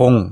공